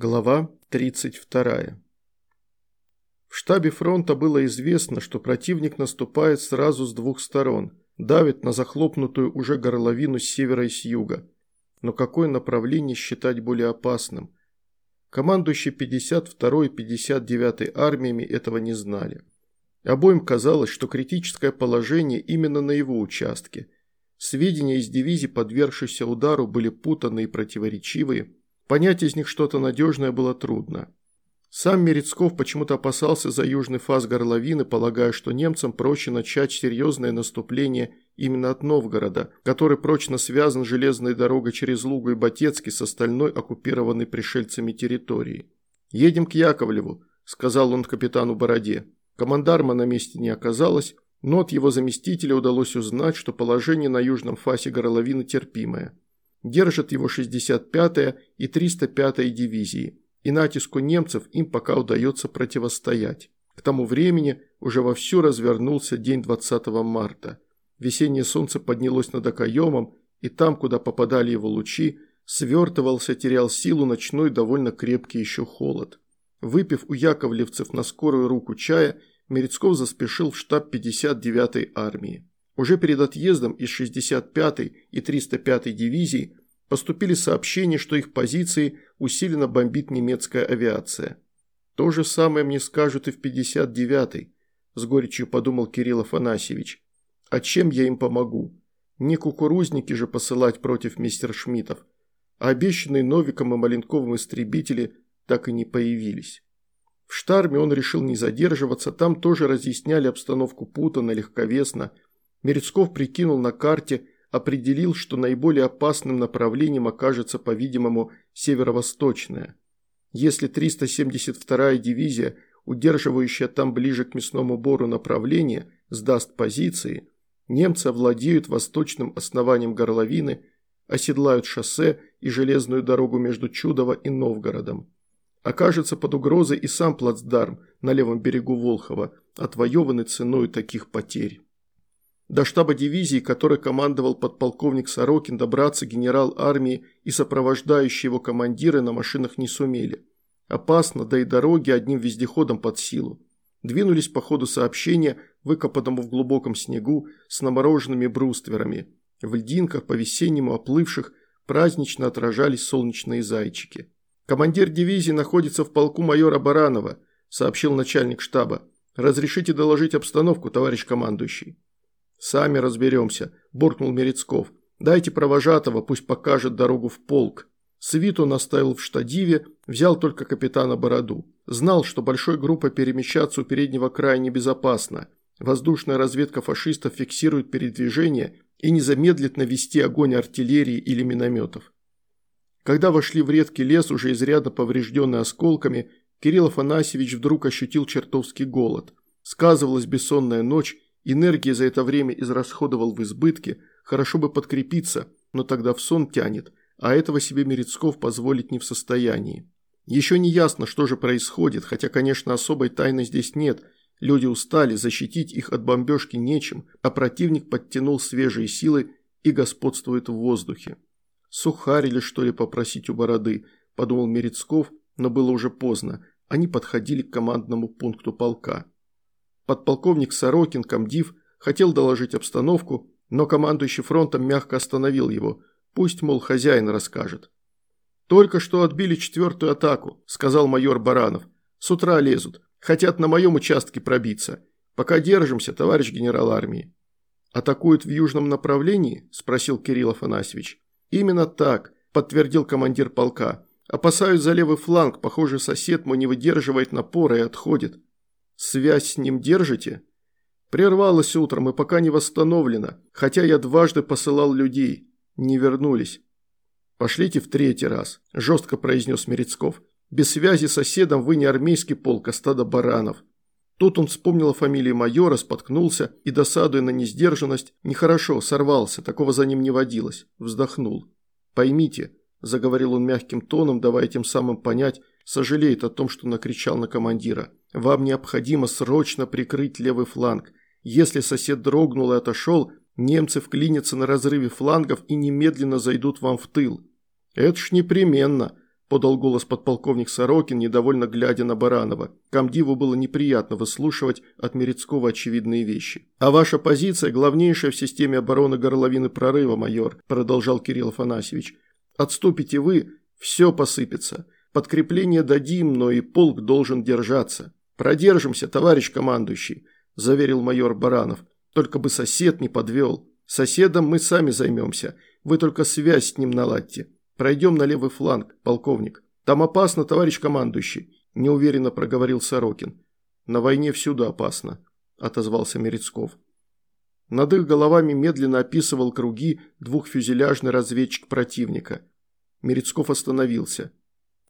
Глава 32. В штабе фронта было известно, что противник наступает сразу с двух сторон, давит на захлопнутую уже горловину с севера и с юга. Но какое направление считать более опасным? Командующие 52-й и 59-й армиями этого не знали. Обоим казалось, что критическое положение именно на его участке. Сведения из дивизий, подвергшихся удару, были путанные и противоречивые – Понять из них что-то надежное было трудно. Сам Мерецков почему-то опасался за южный фаз горловины, полагая, что немцам проще начать серьезное наступление именно от Новгорода, который прочно связан железной дорогой через Лугу и Батецкий с остальной оккупированной пришельцами территорией. «Едем к Яковлеву», – сказал он капитану Бороде. Командарма на месте не оказалось, но от его заместителя удалось узнать, что положение на южном фасе горловины терпимое. Держат его 65-я и 305-я дивизии, и натиску немцев им пока удается противостоять. К тому времени уже вовсю развернулся день 20 марта. Весеннее солнце поднялось над окоемом, и там, куда попадали его лучи, свертывался, терял силу ночной довольно крепкий еще холод. Выпив у яковлевцев на скорую руку чая, Мерецков заспешил в штаб 59-й армии. Уже перед отъездом из 65-й и 305-й дивизий поступили сообщения, что их позиции усиленно бомбит немецкая авиация. То же самое мне скажут и в 59-й, с горечью подумал Кирилл Афанасьевич. А чем я им помогу? Не кукурузники же посылать против мистер Шмитов, а обещанные Новиком и Маленковым истребители так и не появились. В Штарме он решил не задерживаться, там тоже разъясняли обстановку путанно, легковесно, Мерецков прикинул на карте, определил, что наиболее опасным направлением окажется, по-видимому, северо-восточное. Если 372-я дивизия, удерживающая там ближе к мясному бору направление, сдаст позиции, немцы овладеют восточным основанием горловины, оседлают шоссе и железную дорогу между Чудово и Новгородом. Окажется под угрозой и сам плацдарм на левом берегу Волхова, отвоеванный ценой таких потерь. До штаба дивизии, которой командовал подполковник Сорокин, добраться генерал армии и сопровождающие его командиры на машинах не сумели. Опасно, да и дороги одним вездеходом под силу. Двинулись по ходу сообщения, выкопанному в глубоком снегу, с намороженными брустверами. В льдинках, по-весеннему оплывших, празднично отражались солнечные зайчики. «Командир дивизии находится в полку майора Баранова», сообщил начальник штаба. «Разрешите доложить обстановку, товарищ командующий». «Сами разберемся», – буркнул Мерецков. «Дайте провожатого, пусть покажет дорогу в полк». Свиту наставил в штадиве, взял только капитана Бороду. Знал, что большой группой перемещаться у переднего края небезопасно. Воздушная разведка фашистов фиксирует передвижение и не замедлит навести огонь артиллерии или минометов. Когда вошли в редкий лес, уже изрядно поврежденный осколками, Кирилл Афанасьевич вдруг ощутил чертовский голод. Сказывалась бессонная ночь Энергии за это время израсходовал в избытке, хорошо бы подкрепиться, но тогда в сон тянет, а этого себе Мерецков позволить не в состоянии. Еще не ясно, что же происходит, хотя, конечно, особой тайны здесь нет. Люди устали, защитить их от бомбежки нечем, а противник подтянул свежие силы и господствует в воздухе. «Сухарь или что ли попросить у бороды?» – подумал Мерецков, но было уже поздно. Они подходили к командному пункту полка. Подполковник Сорокин, комдив, хотел доложить обстановку, но командующий фронтом мягко остановил его. Пусть, мол, хозяин расскажет. «Только что отбили четвертую атаку», – сказал майор Баранов. «С утра лезут. Хотят на моем участке пробиться. Пока держимся, товарищ генерал армии». «Атакуют в южном направлении?» – спросил Кирилл Афанасьевич. «Именно так», – подтвердил командир полка. «Опасаюсь за левый фланг. Похоже, сосед мой не выдерживает напора и отходит». Связь с ним держите? Прервалась утром и пока не восстановлена, хотя я дважды посылал людей. Не вернулись. Пошлите в третий раз, жестко произнес Мерецков. Без связи с соседом вы не армейский полк, а стадо баранов. Тут он вспомнил о фамилии майора, споткнулся и, досадуя на несдержанность, нехорошо, сорвался, такого за ним не водилось, вздохнул. «Поймите», – заговорил он мягким тоном, давая тем самым понять, сожалеет о том, что накричал на командира. Вам необходимо срочно прикрыть левый фланг. Если сосед дрогнул и отошел, немцы вклинятся на разрыве флангов и немедленно зайдут вам в тыл. Это ж непременно, – подал голос подполковник Сорокин, недовольно глядя на Баранова. Камдиву было неприятно выслушивать от Мерецкого очевидные вещи. «А ваша позиция – главнейшая в системе обороны горловины прорыва, майор», – продолжал Кирилл Афанасьевич. «Отступите вы, все посыпется. Подкрепление дадим, но и полк должен держаться». «Продержимся, товарищ командующий», – заверил майор Баранов. «Только бы сосед не подвел. Соседом мы сами займемся. Вы только связь с ним наладьте». Пройдем на левый фланг, полковник. Там опасно, товарищ командующий», – неуверенно проговорил Сорокин. «На войне всюду опасно», – отозвался Мерецков. Над их головами медленно описывал круги двухфюзеляжный разведчик противника. Мерецков остановился.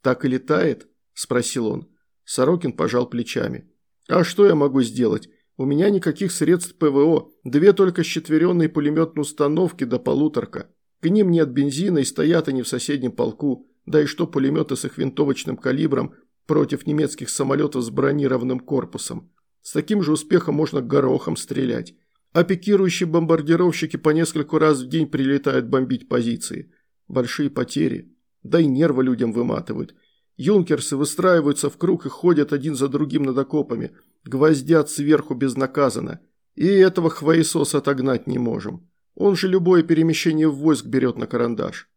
«Так и летает?» – спросил он. Сорокин пожал плечами. «А что я могу сделать? У меня никаких средств ПВО, две только щетверенные пулеметные установки до полуторка. К ним нет бензина и стоят они в соседнем полку, да и что пулеметы с их винтовочным калибром против немецких самолетов с бронированным корпусом. С таким же успехом можно горохом стрелять. А пикирующие бомбардировщики по несколько раз в день прилетают бомбить позиции. Большие потери. Да и нервы людям выматывают. Юнкерсы выстраиваются в круг и ходят один за другим над окопами. Гвоздят сверху безнаказанно. И этого хвоесоса отогнать не можем. Он же любое перемещение в войск берет на карандаш.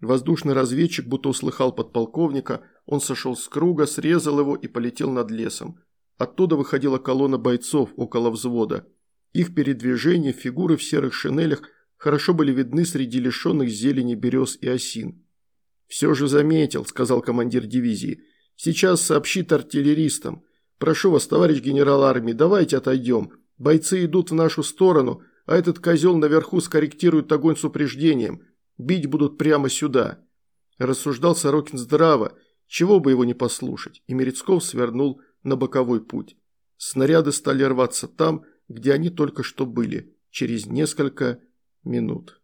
Воздушный разведчик будто услыхал подполковника, он сошел с круга, срезал его и полетел над лесом. Оттуда выходила колонна бойцов около взвода. Их передвижения, фигуры в серых шинелях хорошо были видны среди лишенных зелени берез и осин. «Все же заметил», – сказал командир дивизии. «Сейчас сообщит артиллеристам. Прошу вас, товарищ генерал армии, давайте отойдем. Бойцы идут в нашу сторону, а этот козел наверху скорректирует огонь с упреждением. Бить будут прямо сюда. Рассуждал Сорокин здраво, чего бы его не послушать, и Мерецков свернул на боковой путь. Снаряды стали рваться там, где они только что были, через несколько минут.